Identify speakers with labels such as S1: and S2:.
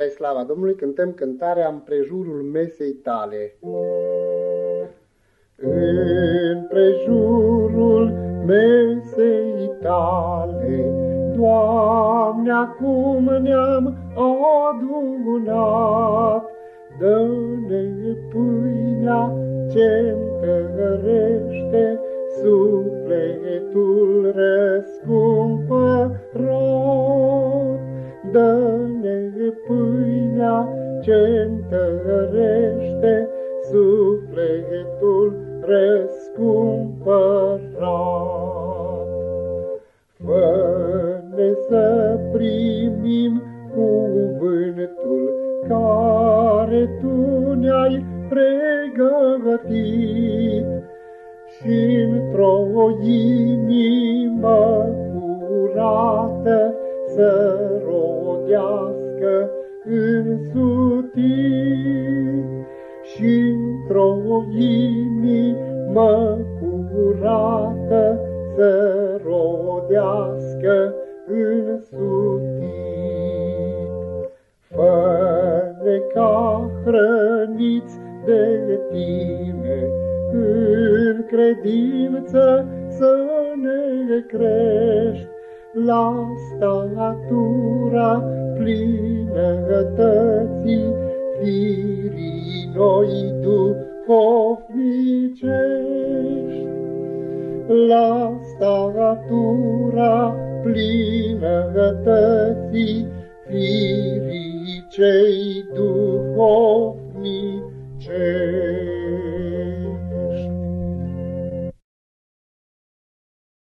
S1: Spre slava Domnului cântăm cântarea împrejurul mesei tale.
S2: Împrejurul mesei tale, Doamne, acum ne-am adunat, Dă-ne pâinea ce-ntărește sufletul răscumpărat. Dă-ne pâinea ce-ntărește sufletul răscumpărat. Fă-ne să primim cuvântul care Tu ne-ai pregătit și într-o inimă curată să rodească însutit și într-o inimă curată să rodească însutit. Fă-ne ca hrăniți de tine, în credință să ne crești, la statura plinătății firii noi duhovnicești. La statura plinătății firii cei duhovnicești.